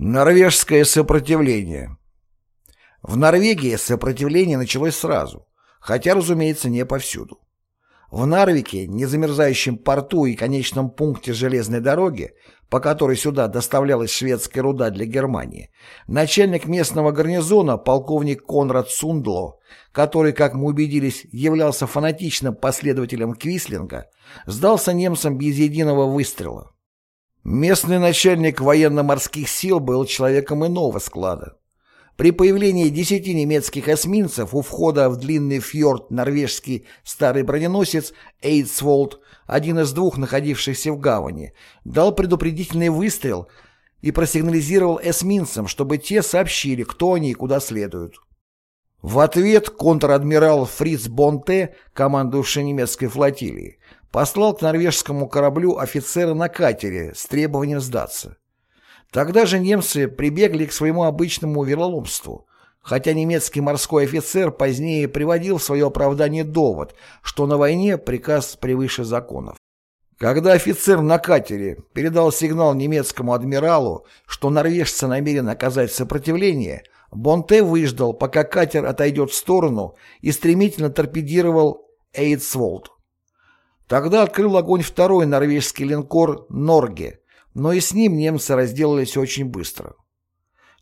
Норвежское сопротивление В Норвегии сопротивление началось сразу, хотя, разумеется, не повсюду. В Нарвике, незамерзающем порту и конечном пункте железной дороги, по которой сюда доставлялась шведская руда для Германии, начальник местного гарнизона, полковник Конрад Сундло, который, как мы убедились, являлся фанатичным последователем Квислинга, сдался немцам без единого выстрела. Местный начальник военно-морских сил был человеком иного склада. При появлении десяти немецких эсминцев у входа в длинный фьорд норвежский старый броненосец Эйдсволд, один из двух находившихся в гавани, дал предупредительный выстрел и просигнализировал эсминцам, чтобы те сообщили, кто они и куда следуют. В ответ контр-адмирал Фриц Бонте, командующий немецкой флотилией, послал к норвежскому кораблю офицера на катере с требованием сдаться. Тогда же немцы прибегли к своему обычному вероломству, хотя немецкий морской офицер позднее приводил в свое оправдание довод, что на войне приказ превыше законов. Когда офицер на катере передал сигнал немецкому адмиралу, что норвежцы намерены оказать сопротивление, Бонте выждал, пока катер отойдет в сторону и стремительно торпедировал Эйдсволд. Тогда открыл огонь второй норвежский линкор «Норге», но и с ним немцы разделались очень быстро.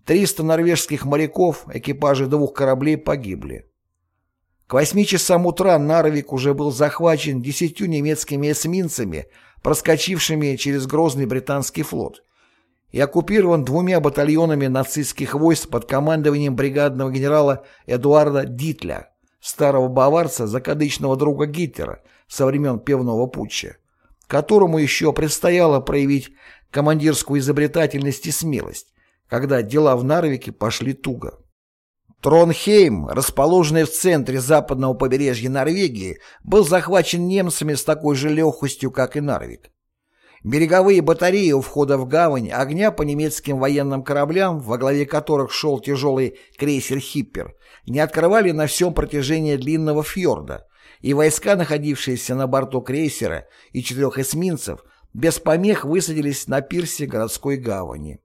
300 норвежских моряков, экипажи двух кораблей погибли. К восьми часам утра Нарвик уже был захвачен десятью немецкими эсминцами, проскочившими через грозный британский флот, и оккупирован двумя батальонами нацистских войск под командованием бригадного генерала Эдуарда Дитля, старого баварца, закадычного друга Гитлера со времен пивного путча, которому еще предстояло проявить командирскую изобретательность и смелость, когда дела в Нарвике пошли туго. Тронхейм, расположенный в центре западного побережья Норвегии, был захвачен немцами с такой же легкостью, как и Нарвик. Береговые батареи у входа в гавань огня по немецким военным кораблям, во главе которых шел тяжелый крейсер «Хиппер», не открывали на всем протяжении длинного фьорда, и войска, находившиеся на борту крейсера и четырех эсминцев, без помех высадились на пирсе городской гавани.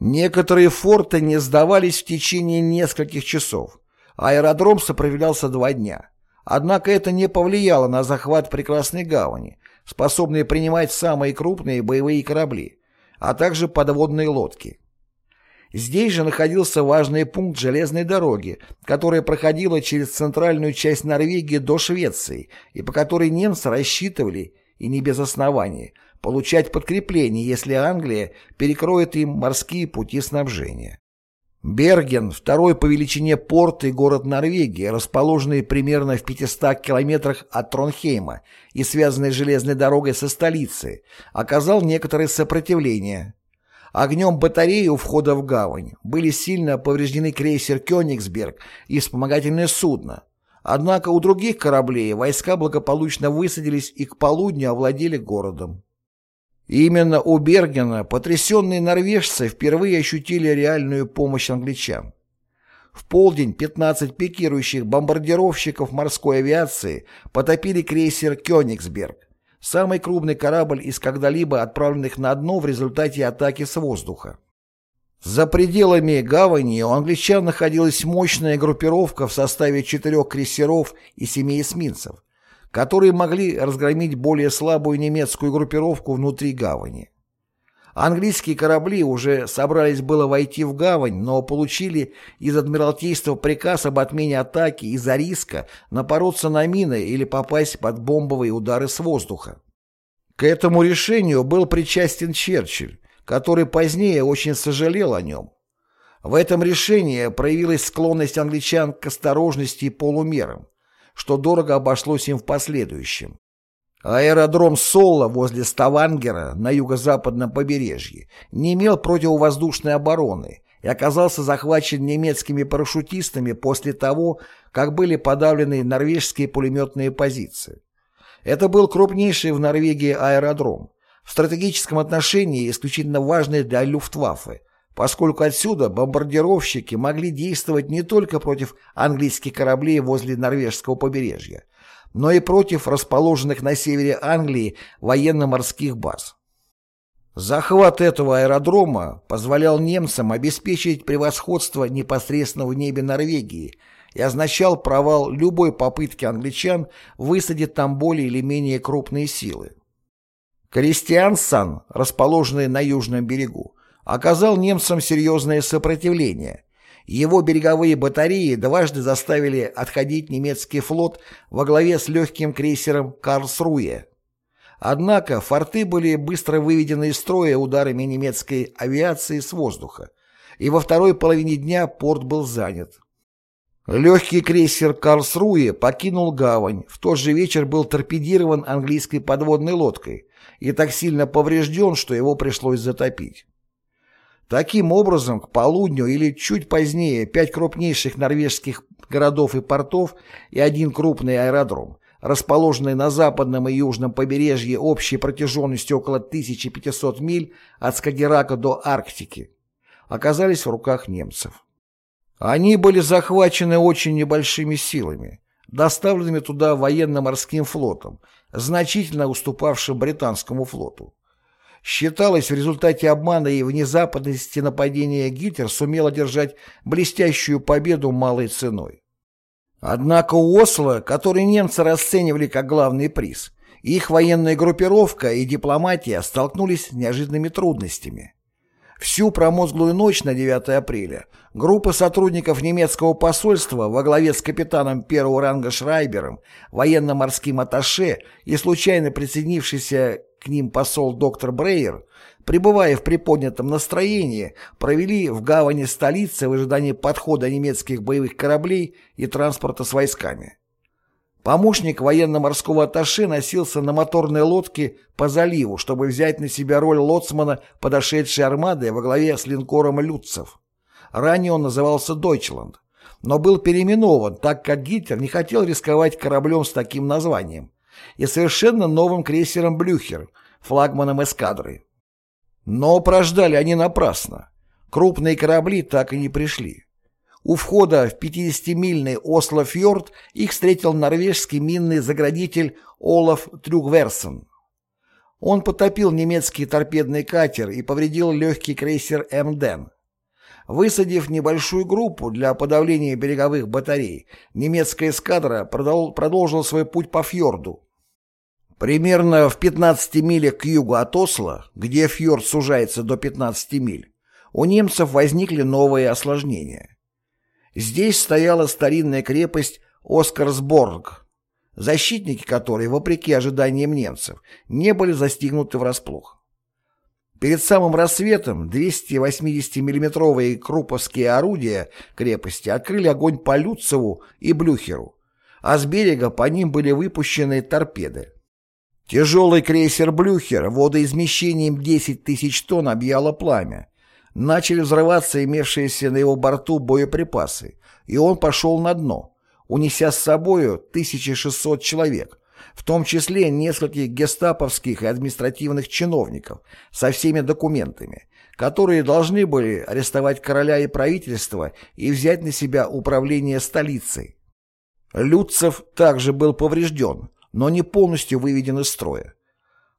Некоторые форты не сдавались в течение нескольких часов. Аэродром сопротивлялся два дня. Однако это не повлияло на захват прекрасной гавани, способные принимать самые крупные боевые корабли, а также подводные лодки. Здесь же находился важный пункт железной дороги, которая проходила через центральную часть Норвегии до Швеции и по которой немцы рассчитывали, и не без основания, получать подкрепление, если Англия перекроет им морские пути снабжения. Берген – второй по величине порт и город Норвегии, расположенный примерно в 500 километрах от Тронхейма и связанный железной дорогой со столицей, оказал некоторое сопротивление. Огнем батареи у входа в гавань были сильно повреждены крейсер «Кёнигсберг» и вспомогательное судно. Однако у других кораблей войска благополучно высадились и к полудню овладели городом. Именно у Бергена потрясенные норвежцы впервые ощутили реальную помощь англичан. В полдень 15 пикирующих бомбардировщиков морской авиации потопили крейсер «Кёнигсберг», самый крупный корабль из когда-либо отправленных на дно в результате атаки с воздуха. За пределами гавани у англичан находилась мощная группировка в составе четырех крейсеров и семи эсминцев, которые могли разгромить более слабую немецкую группировку внутри гавани. Английские корабли уже собрались было войти в гавань, но получили из Адмиралтейства приказ об отмене атаки из-за риска напороться на мины или попасть под бомбовые удары с воздуха. К этому решению был причастен Черчилль, который позднее очень сожалел о нем. В этом решении проявилась склонность англичан к осторожности и полумерам что дорого обошлось им в последующем. Аэродром Солла возле Ставангера на юго-западном побережье не имел противовоздушной обороны и оказался захвачен немецкими парашютистами после того, как были подавлены норвежские пулеметные позиции. Это был крупнейший в Норвегии аэродром, в стратегическом отношении исключительно важный для Люфтваффе, поскольку отсюда бомбардировщики могли действовать не только против английских кораблей возле норвежского побережья, но и против расположенных на севере Англии военно-морских баз. Захват этого аэродрома позволял немцам обеспечить превосходство непосредственно в небе Норвегии и означал провал любой попытки англичан высадить там более или менее крупные силы. Кристиансан, расположенный на южном берегу, оказал немцам серьезное сопротивление. Его береговые батареи дважды заставили отходить немецкий флот во главе с легким крейсером «Карлсруе». Однако форты были быстро выведены из строя ударами немецкой авиации с воздуха, и во второй половине дня порт был занят. Легкий крейсер «Карлсруе» покинул гавань, в тот же вечер был торпедирован английской подводной лодкой и так сильно поврежден, что его пришлось затопить. Таким образом, к полудню или чуть позднее пять крупнейших норвежских городов и портов и один крупный аэродром расположенный на западном и южном побережье общей протяженностью около 1500 миль от Скагерака до Арктики, оказались в руках немцев. Они были захвачены очень небольшими силами, доставленными туда военно-морским флотом, значительно уступавшим британскому флоту. Считалось, в результате обмана и внезапности нападения Гитлер сумел одержать блестящую победу малой ценой. Однако у Осло, который немцы расценивали как главный приз, их военная группировка и дипломатия столкнулись с неожиданными трудностями. Всю промозглую ночь на 9 апреля группа сотрудников немецкого посольства во главе с капитаном первого ранга Шрайбером, военно-морским атташе и случайно присоединившийся к ним посол доктор Брейер пребывая в приподнятом настроении, провели в гавани столицы в ожидании подхода немецких боевых кораблей и транспорта с войсками. Помощник военно-морского атташе носился на моторной лодке по заливу, чтобы взять на себя роль лоцмана подошедшей армады во главе с линкором «Люцев». Ранее он назывался «Дойчланд», но был переименован, так как Гитлер не хотел рисковать кораблем с таким названием, и совершенно новым крейсером «Блюхер», флагманом эскадры. Но прождали они напрасно. Крупные корабли так и не пришли. У входа в 50-мильный Осло-фьорд их встретил норвежский минный заградитель Олаф Трюгверсен. Он потопил немецкий торпедный катер и повредил легкий крейсер «Эмден». Высадив небольшую группу для подавления береговых батарей, немецкая эскадра продолжила свой путь по фьорду, Примерно в 15 милях к югу от Осло, где фьорд сужается до 15 миль, у немцев возникли новые осложнения. Здесь стояла старинная крепость Оскарсборг, защитники которой, вопреки ожиданиям немцев, не были застигнуты врасплох. Перед самым рассветом 280 миллиметровые круповские орудия крепости открыли огонь по Люцеву и Блюхеру, а с берега по ним были выпущены торпеды. Тяжелый крейсер «Блюхер» водоизмещением 10 тысяч тонн объяло пламя. Начали взрываться имевшиеся на его борту боеприпасы, и он пошел на дно, унеся с собою 1600 человек, в том числе нескольких гестаповских и административных чиновников со всеми документами, которые должны были арестовать короля и правительство и взять на себя управление столицей. Люцев также был поврежден, но не полностью выведен из строя.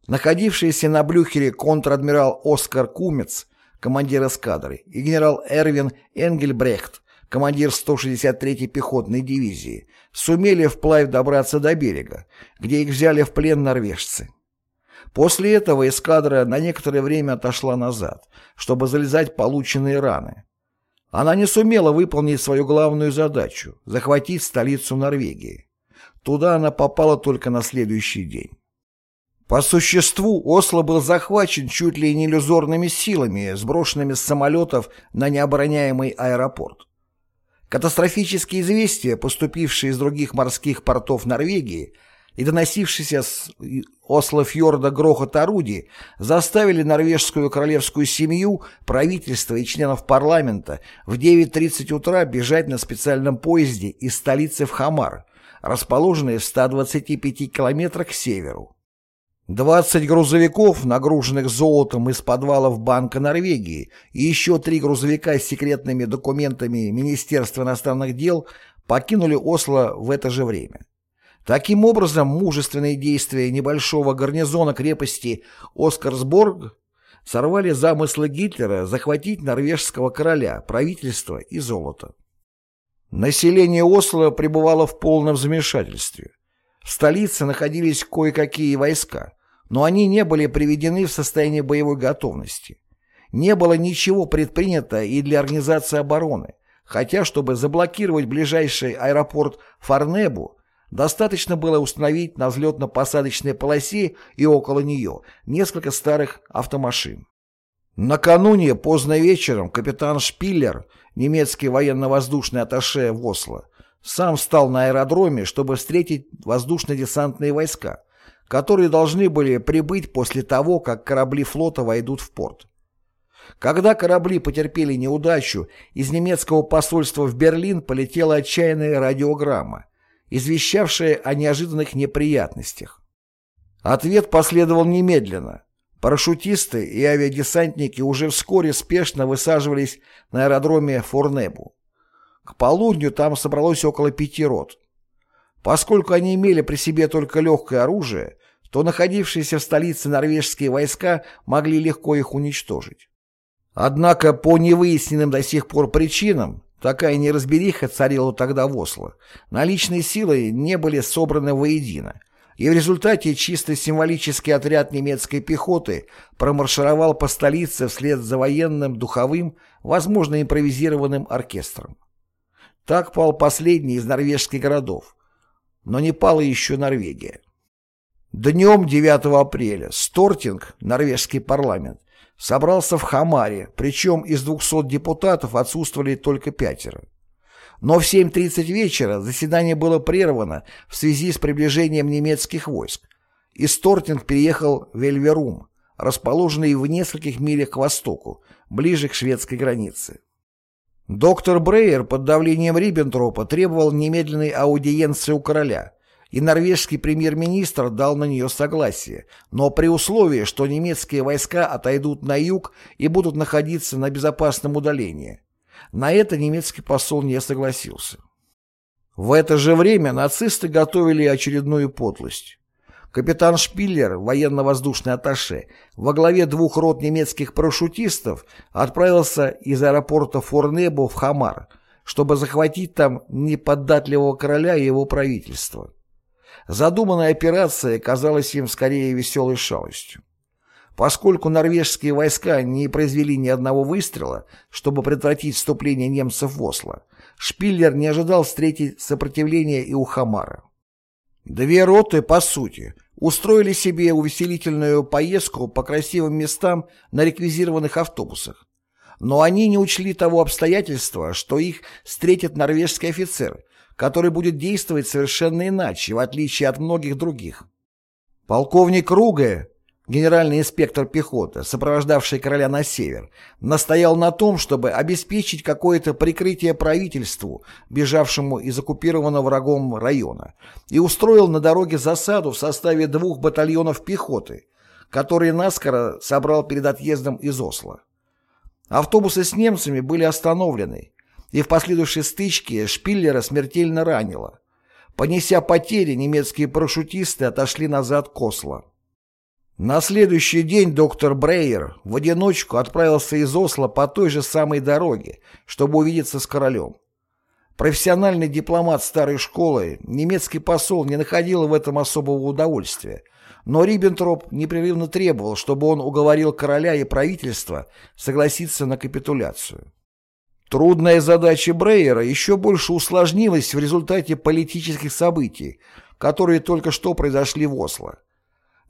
Находившийся на Блюхере контр-адмирал Оскар Кумец, командир эскадры, и генерал Эрвин Энгельбрехт, командир 163-й пехотной дивизии, сумели вплавь добраться до берега, где их взяли в плен норвежцы. После этого эскадра на некоторое время отошла назад, чтобы залезать полученные раны. Она не сумела выполнить свою главную задачу – захватить столицу Норвегии. Туда она попала только на следующий день. По существу Осло был захвачен чуть ли не иллюзорными силами, сброшенными с самолетов на необороняемый аэропорт. Катастрофические известия, поступившие из других морских портов Норвегии и доносившиеся с Осло-фьорда грохот орудий, заставили норвежскую королевскую семью, правительство и членов парламента в 9.30 утра бежать на специальном поезде из столицы в Хамар, расположенные в 125 километрах к северу. 20 грузовиков, нагруженных золотом из подвалов Банка Норвегии, и еще три грузовика с секретными документами Министерства иностранных дел покинули Осло в это же время. Таким образом, мужественные действия небольшого гарнизона крепости Оскарсборг сорвали замыслы Гитлера захватить норвежского короля, правительство и золото. Население Осло пребывало в полном замешательстве. В столице находились кое-какие войска, но они не были приведены в состояние боевой готовности. Не было ничего предпринято и для организации обороны, хотя, чтобы заблокировать ближайший аэропорт Фарнебу, достаточно было установить на взлетно-посадочной полосе и около нее несколько старых автомашин. Накануне поздно вечером капитан Шпиллер, немецкий военно-воздушный атташе в Осло, сам встал на аэродроме, чтобы встретить воздушно-десантные войска, которые должны были прибыть после того, как корабли флота войдут в порт. Когда корабли потерпели неудачу, из немецкого посольства в Берлин полетела отчаянная радиограмма, извещавшая о неожиданных неприятностях. Ответ последовал немедленно. Парашютисты и авиадесантники уже вскоре спешно высаживались на аэродроме Форнебу. К полудню там собралось около пяти рот. Поскольку они имели при себе только легкое оружие, то находившиеся в столице норвежские войска могли легко их уничтожить. Однако по невыясненным до сих пор причинам, такая неразбериха царила тогда в Осло, наличные силы не были собраны воедино, и в результате чисто символический отряд немецкой пехоты промаршировал по столице вслед за военным, духовым, возможно импровизированным оркестром. Так пал последний из норвежских городов. Но не пала еще Норвегия. Днем 9 апреля Стортинг, норвежский парламент, собрался в Хамаре, причем из 200 депутатов отсутствовали только пятеро. Но в 7.30 вечера заседание было прервано в связи с приближением немецких войск, и Стортинг переехал в Эльверум, расположенный в нескольких милях к востоку, ближе к шведской границе. Доктор Брейер под давлением Риббентропа требовал немедленной аудиенции у короля, и норвежский премьер-министр дал на нее согласие, но при условии, что немецкие войска отойдут на юг и будут находиться на безопасном удалении. На это немецкий посол не согласился. В это же время нацисты готовили очередную подлость. Капитан Шпиллер, военно-воздушный атташе, во главе двух рот немецких парашютистов отправился из аэропорта Форнебо в Хамар, чтобы захватить там неподатливого короля и его правительство. Задуманная операция казалась им скорее веселой шалостью. Поскольку норвежские войска не произвели ни одного выстрела, чтобы предотвратить вступление немцев в Осло, Шпиллер не ожидал встретить сопротивление и у Хамара. Две роты, по сути, устроили себе увеселительную поездку по красивым местам на реквизированных автобусах. Но они не учли того обстоятельства, что их встретит норвежский офицер, который будет действовать совершенно иначе, в отличие от многих других. Полковник Руге Генеральный инспектор пехоты, сопровождавший короля на север, настоял на том, чтобы обеспечить какое-то прикрытие правительству, бежавшему из оккупированного врагом района, и устроил на дороге засаду в составе двух батальонов пехоты, которые наскоро собрал перед отъездом из Осло. Автобусы с немцами были остановлены, и в последующей стычке Шпиллера смертельно ранило. Понеся потери, немецкие парашютисты отошли назад к Осло. На следующий день доктор Брейер в одиночку отправился из Осло по той же самой дороге, чтобы увидеться с королем. Профессиональный дипломат старой школы, немецкий посол не находил в этом особого удовольствия, но Риббентроп непрерывно требовал, чтобы он уговорил короля и правительство согласиться на капитуляцию. Трудная задача Брейера еще больше усложнилась в результате политических событий, которые только что произошли в Осло.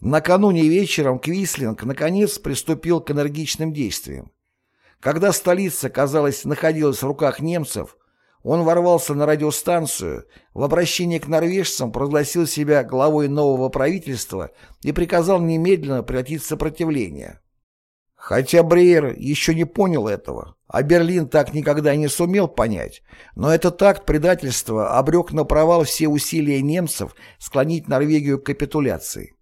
Накануне вечером Квислинг наконец приступил к энергичным действиям. Когда столица, казалось, находилась в руках немцев, он ворвался на радиостанцию, в обращении к норвежцам прогласил себя главой нового правительства и приказал немедленно прекратить сопротивление. Хотя Брейер еще не понял этого, а Берлин так никогда не сумел понять, но этот акт предательства обрек на провал все усилия немцев склонить Норвегию к капитуляции.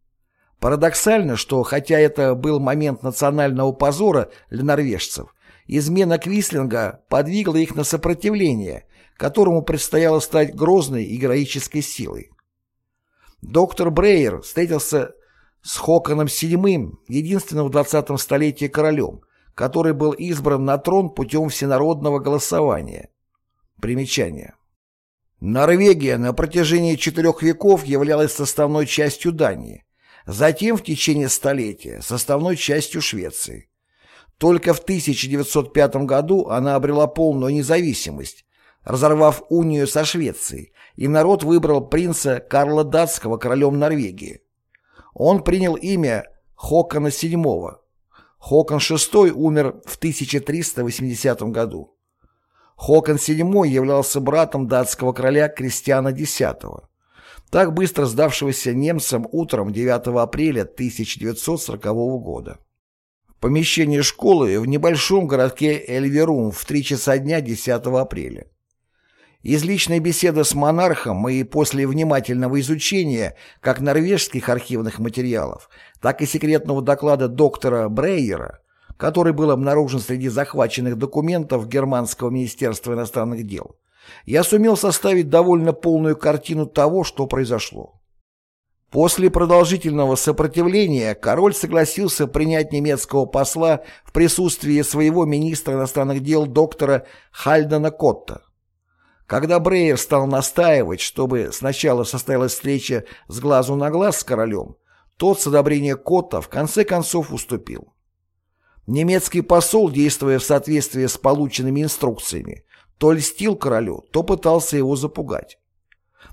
Парадоксально, что хотя это был момент национального позора для норвежцев, измена Квислинга подвигла их на сопротивление, которому предстояло стать грозной и героической силой. Доктор Брейер встретился с Хоконом VII, единственным в 20 столетии королем, который был избран на трон путем всенародного голосования. Примечание. Норвегия на протяжении четырех веков являлась составной частью Дании, затем в течение столетия составной частью Швеции. Только в 1905 году она обрела полную независимость, разорвав унию со Швецией, и народ выбрал принца Карла Датского королем Норвегии. Он принял имя Хокона VII. Хокон VI умер в 1380 году. Хокон VII являлся братом датского короля Кристиана X, так быстро сдавшегося немцам утром 9 апреля 1940 года. Помещение школы в небольшом городке Эльверум в 3 часа дня 10 апреля. Из личной беседы с монархом и после внимательного изучения как норвежских архивных материалов, так и секретного доклада доктора Брейера, который был обнаружен среди захваченных документов Германского министерства иностранных дел, я сумел составить довольно полную картину того, что произошло. После продолжительного сопротивления король согласился принять немецкого посла в присутствии своего министра иностранных дел доктора Хальдена Котта. Когда Брейер стал настаивать, чтобы сначала состоялась встреча с глазу на глаз с королем, тот с одобрения Котта в конце концов уступил. Немецкий посол, действуя в соответствии с полученными инструкциями, то льстил королю, то пытался его запугать.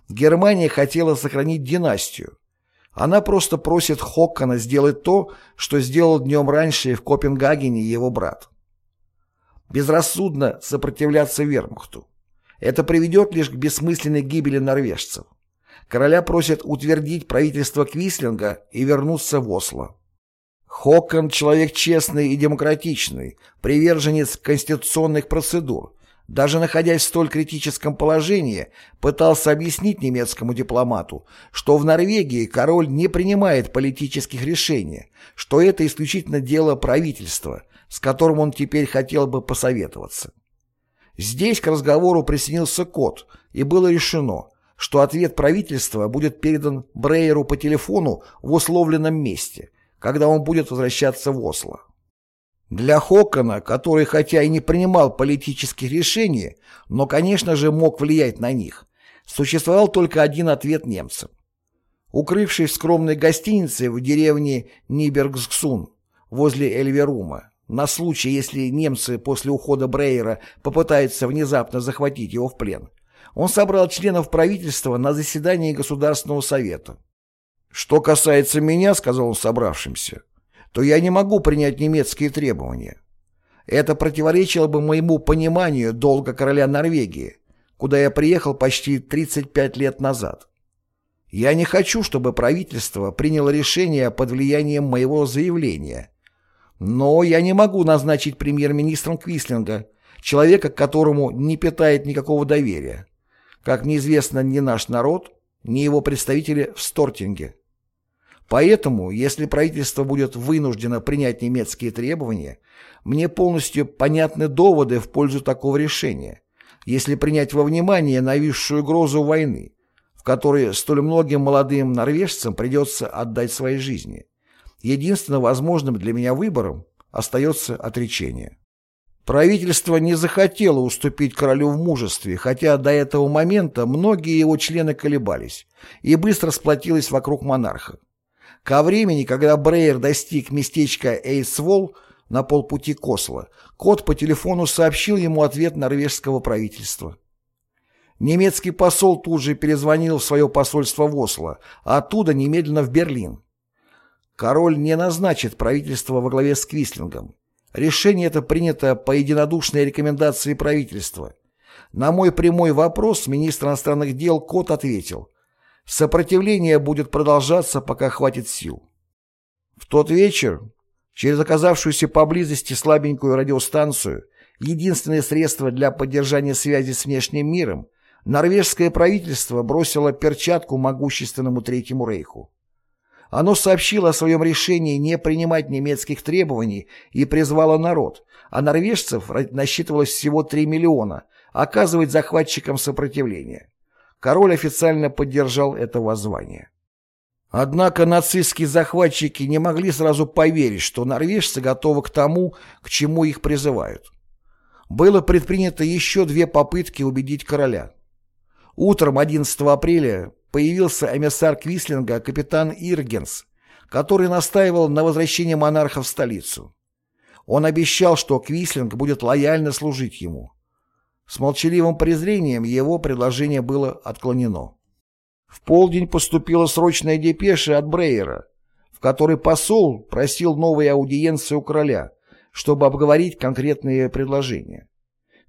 Германия хотела сохранить династию. Она просто просит Хоккана сделать то, что сделал днем раньше в Копенгагене его брат. Безрассудно сопротивляться вермахту. Это приведет лишь к бессмысленной гибели норвежцев. Короля просят утвердить правительство Квислинга и вернуться в Осло. Хокон – человек честный и демократичный, приверженец конституционных процедур. Даже находясь в столь критическом положении, пытался объяснить немецкому дипломату, что в Норвегии король не принимает политических решений, что это исключительно дело правительства, с которым он теперь хотел бы посоветоваться. Здесь к разговору присоединился кот, и было решено, что ответ правительства будет передан Брейеру по телефону в условленном месте, когда он будет возвращаться в Осло. Для Хокона, который хотя и не принимал политических решений, но, конечно же, мог влиять на них, существовал только один ответ немцам. Укрывшись в скромной гостинице в деревне Нибергсун возле Эльверума, на случай, если немцы после ухода Брейера попытаются внезапно захватить его в плен. Он собрал членов правительства на заседании Государственного совета. «Что касается меня, — сказал он собравшимся, — то я не могу принять немецкие требования. Это противоречило бы моему пониманию долга короля Норвегии, куда я приехал почти 35 лет назад. Я не хочу, чтобы правительство приняло решение под влиянием моего заявления, но я не могу назначить премьер-министром Квислинга, человека, к которому не питает никакого доверия. Как мне известно, ни наш народ, ни его представители в Стортинге. Поэтому, если правительство будет вынуждено принять немецкие требования, мне полностью понятны доводы в пользу такого решения, если принять во внимание нависшую угрозу войны, в которой столь многим молодым норвежцам придется отдать свои жизни. Единственным возможным для меня выбором остается отречение. Правительство не захотело уступить королю в мужестве, хотя до этого момента многие его члены колебались, и быстро сплотилось вокруг монарха. Ко времени, когда Брейер достиг местечка Эйсвол на полпути к Осло, кот по телефону сообщил ему ответ норвежского правительства. Немецкий посол тут же перезвонил в свое посольство в Осло, а оттуда немедленно в Берлин. Король не назначит правительство во главе с Квислингом. Решение это принято по единодушной рекомендации правительства. На мой прямой вопрос министр иностранных дел Кот ответил, сопротивление будет продолжаться, пока хватит сил. В тот вечер, через оказавшуюся поблизости слабенькую радиостанцию, единственное средство для поддержания связи с внешним миром, норвежское правительство бросило перчатку могущественному Третьему Рейху. Оно сообщило о своем решении не принимать немецких требований и призвало народ, а норвежцев насчитывалось всего 3 миллиона, оказывать захватчикам сопротивление. Король официально поддержал это воззвание. Однако нацистские захватчики не могли сразу поверить, что норвежцы готовы к тому, к чему их призывают. Было предпринято еще две попытки убедить короля. Утром 11 апреля появился эмиссар Квислинга капитан Иргенс, который настаивал на возвращении монарха в столицу. Он обещал, что Квислинг будет лояльно служить ему. С молчаливым презрением его предложение было отклонено. В полдень поступила срочная депеша от Брейера, в которой посол просил новой аудиенции у короля, чтобы обговорить конкретные предложения.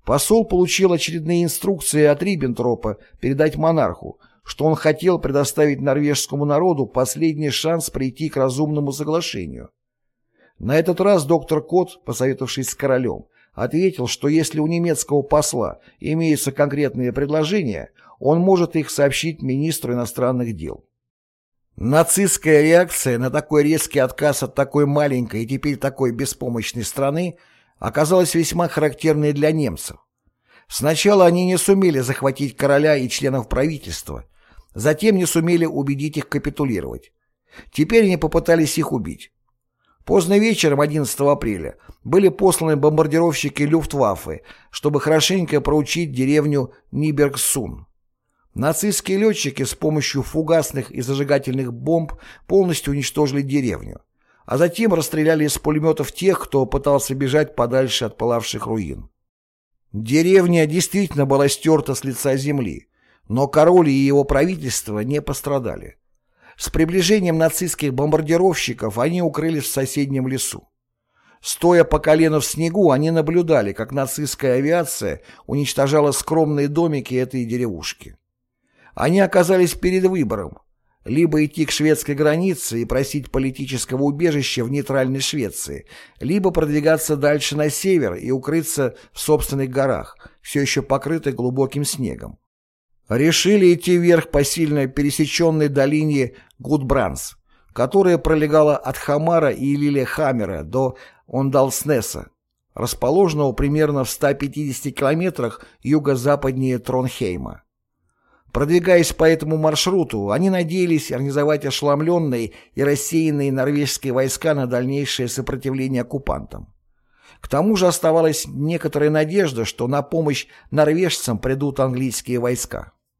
Посол получил очередные инструкции от Риббентропа передать монарху, что он хотел предоставить норвежскому народу последний шанс прийти к разумному соглашению. На этот раз доктор Кот, посоветовавшись с королем, ответил, что если у немецкого посла имеются конкретные предложения, он может их сообщить министру иностранных дел. Нацистская реакция на такой резкий отказ от такой маленькой и теперь такой беспомощной страны оказалась весьма характерной для немцев. Сначала они не сумели захватить короля и членов правительства, затем не сумели убедить их капитулировать. Теперь они попытались их убить. Поздно вечером 11 апреля были посланы бомбардировщики Люфтваффе, чтобы хорошенько проучить деревню Нибергсун. Нацистские летчики с помощью фугасных и зажигательных бомб полностью уничтожили деревню, а затем расстреляли из пулеметов тех, кто пытался бежать подальше от пылавших руин. Деревня действительно была стерта с лица земли, но король и его правительство не пострадали. С приближением нацистских бомбардировщиков они укрылись в соседнем лесу. Стоя по колено в снегу, они наблюдали, как нацистская авиация уничтожала скромные домики этой деревушки. Они оказались перед выбором – либо идти к шведской границе и просить политического убежища в нейтральной Швеции, либо продвигаться дальше на север и укрыться в собственных горах, все еще покрытых глубоким снегом решили идти вверх по сильно пересеченной долине Гудбранс, которая пролегала от Хамара и Лилехаммера до Ондалснеса, расположенного примерно в 150 километрах юго-западнее Тронхейма. Продвигаясь по этому маршруту, они надеялись организовать ошеломленные и рассеянные норвежские войска на дальнейшее сопротивление оккупантам. К тому же оставалась некоторая надежда, что на помощь норвежцам придут английские войска.